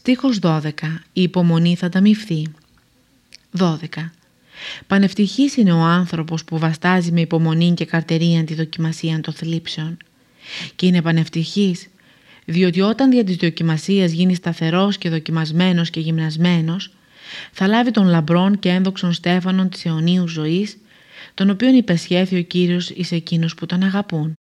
Στίχος 12. Η υπομονή θα ταμιφθεί. 12. Πανευτυχής είναι ο άνθρωπος που βαστάζει με υπομονή και καρτερία τη δοκιμασία των θλίψεων. Και είναι πανευτυχής, διότι όταν δια της δοκιμασίας γίνει σταθερός και δοκιμασμένος και γυμνασμένος, θα λάβει τον λαμπρόν και ένδοξον στέφανον της αιωνίου ζωής, τον οποίον υπεσχέθη ο Κύριος εις εκείνους που τον αγαπούν.